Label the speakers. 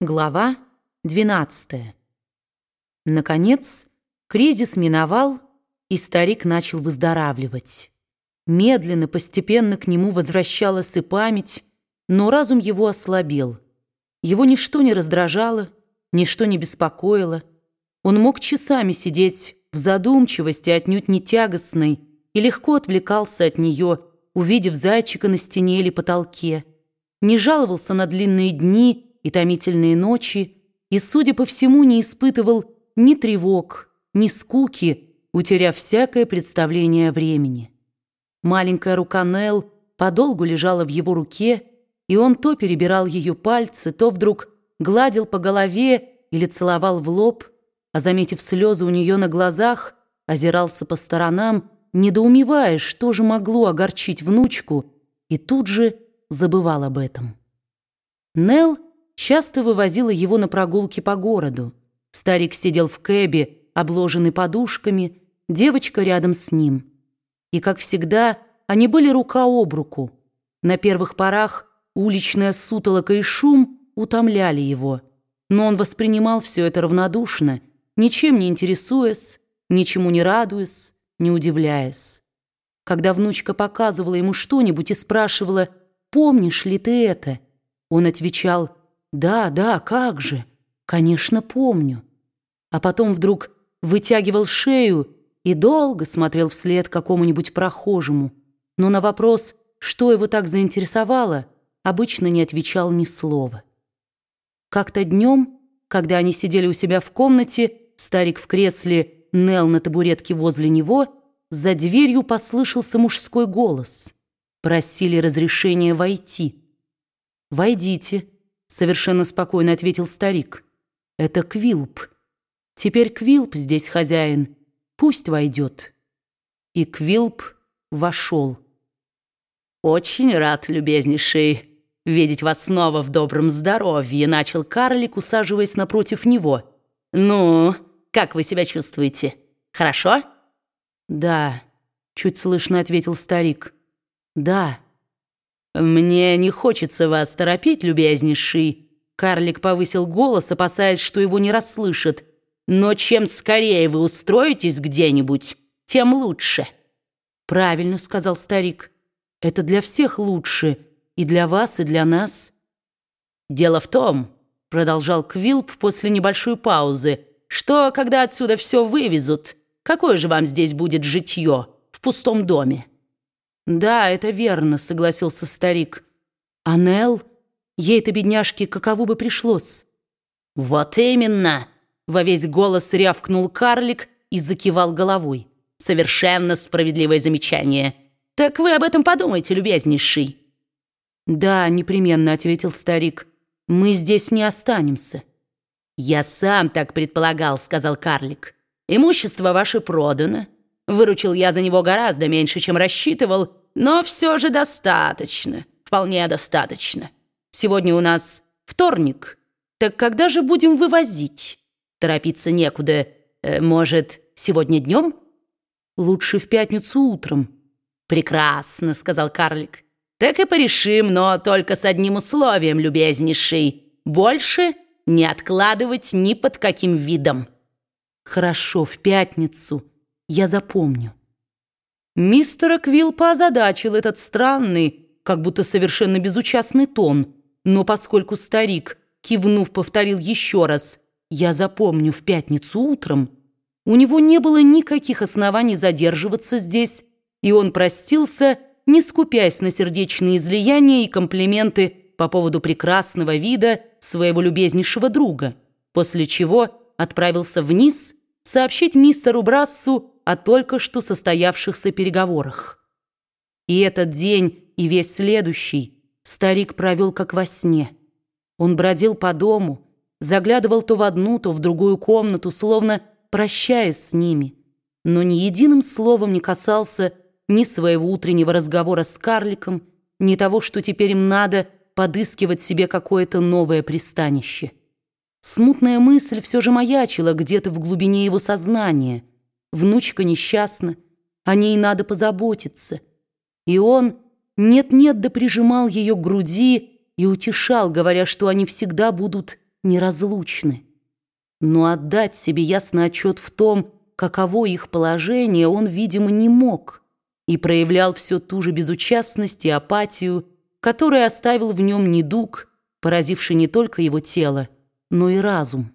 Speaker 1: Глава 12. Наконец, кризис миновал, и старик начал выздоравливать. Медленно, постепенно к нему возвращалась и память, но разум его ослабел. Его ничто не раздражало, ничто не беспокоило. Он мог часами сидеть в задумчивости, отнюдь не тягостной, и легко отвлекался от нее, увидев зайчика на стене или потолке. Не жаловался на длинные дни и томительные ночи, и, судя по всему, не испытывал ни тревог, ни скуки, утеряв всякое представление о времени. Маленькая рука Нелл подолгу лежала в его руке, и он то перебирал ее пальцы, то вдруг гладил по голове или целовал в лоб, а, заметив слезы у нее на глазах, озирался по сторонам, недоумевая, что же могло огорчить внучку, и тут же забывал об этом. Нелл часто вывозила его на прогулки по городу. Старик сидел в кэбе, обложенный подушками, девочка рядом с ним. И, как всегда, они были рука об руку. На первых порах уличная сутолока и шум утомляли его, но он воспринимал все это равнодушно, ничем не интересуясь, ничему не радуясь, не удивляясь. Когда внучка показывала ему что-нибудь и спрашивала «Помнишь ли ты это?», он отвечал «Да, да, как же, конечно, помню». А потом вдруг вытягивал шею и долго смотрел вслед какому-нибудь прохожему, но на вопрос, что его так заинтересовало, обычно не отвечал ни слова. Как-то днем, когда они сидели у себя в комнате, старик в кресле, Нел на табуретке возле него, за дверью послышался мужской голос. Просили разрешения войти. «Войдите», — совершенно спокойно ответил старик. «Это Квилп. Теперь Квилп здесь хозяин. Пусть войдет». И Квилп вошел.
Speaker 2: «Очень рад, любезнейший, видеть вас снова в добром здоровье», начал карлик, усаживаясь напротив него. «Ну, как вы себя чувствуете? Хорошо?»
Speaker 1: «Да», — чуть слышно ответил старик. «Да».
Speaker 2: «Мне не хочется вас торопить, любезнейший». Карлик повысил голос, опасаясь, что его не расслышат. «Но чем скорее вы устроитесь где-нибудь, тем лучше».
Speaker 1: «Правильно», — сказал старик. «Это для всех лучше, и для вас, и для нас».
Speaker 2: «Дело в том», — продолжал Квилп после небольшой паузы, «что, когда отсюда все вывезут, какое же вам здесь будет житье в пустом доме?»
Speaker 1: «Да, это верно», — согласился старик. «А Нелл? Ей-то, бедняжке, каково бы пришлось?»
Speaker 2: «Вот именно!» — во весь голос рявкнул карлик и закивал головой. «Совершенно справедливое замечание. Так вы об этом подумайте, любезнейший».
Speaker 1: «Да, непременно», — ответил старик. «Мы здесь не останемся».
Speaker 2: «Я сам так предполагал», — сказал карлик. «Имущество ваше продано». Выручил я за него гораздо меньше, чем рассчитывал, но все же достаточно, вполне достаточно. Сегодня у нас вторник, так когда же будем вывозить? Торопиться некуда. Э, может, сегодня днем?
Speaker 1: Лучше в пятницу утром.
Speaker 2: Прекрасно, сказал карлик. Так и порешим, но только с одним условием, любезнейший. Больше не откладывать ни под каким видом.
Speaker 1: Хорошо, в пятницу. Я запомню.
Speaker 2: Мистера Квилпа озадачил этот странный, как будто совершенно безучастный тон, но поскольку старик, кивнув, повторил еще раз «Я запомню в пятницу утром», у него не было никаких оснований задерживаться здесь, и он простился, не скупясь на сердечные излияния и комплименты по поводу прекрасного вида своего любезнейшего друга, после чего отправился вниз сообщить мистеру Брассу о только что состоявшихся переговорах. И этот день, и весь следующий старик провел как во сне. Он бродил по дому, заглядывал то в одну, то в другую комнату, словно прощаясь с ними, но ни единым словом не касался ни своего утреннего разговора с карликом, ни того, что теперь им надо подыскивать себе какое-то новое пристанище. Смутная мысль все же маячила где-то в глубине его сознания — внучка несчастна, о ней надо позаботиться. И он нет-нет да прижимал ее к груди и утешал, говоря, что они всегда будут
Speaker 1: неразлучны. Но отдать себе ясный отчет в том, каково их положение, он, видимо, не мог и проявлял все ту же безучастность и апатию, которая оставил в нем недуг, поразивший не только его тело, но и разум.